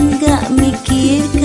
enggak mikir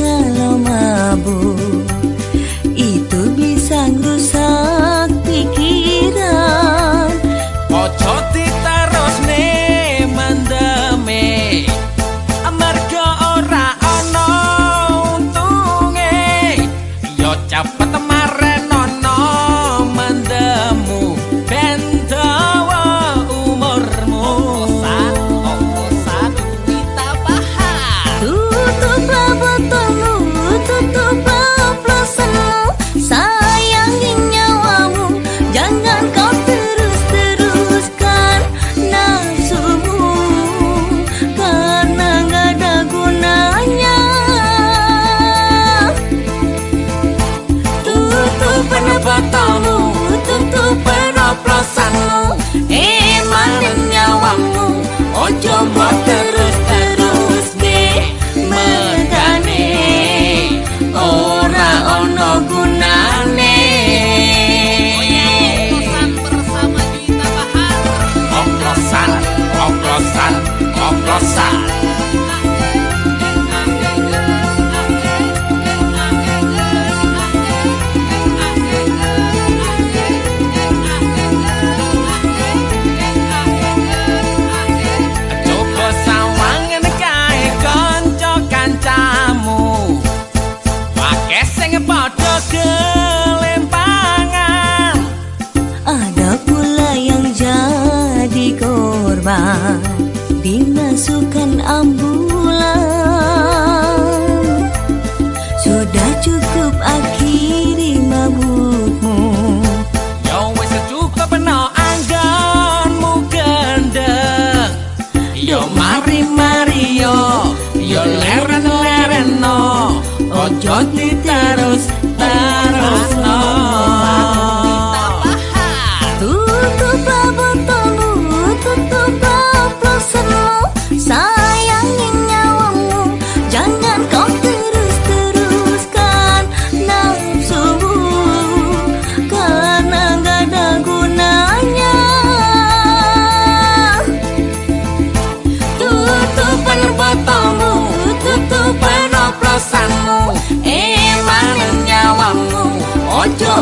dimasukkan ambulan. Sudah cukup akhiri mabukmu. Yo wis cukup no anggonmu gendeng Yo mari mari yo. Yo leren leren no Ojo terus kerosamu emang nyawamu ojo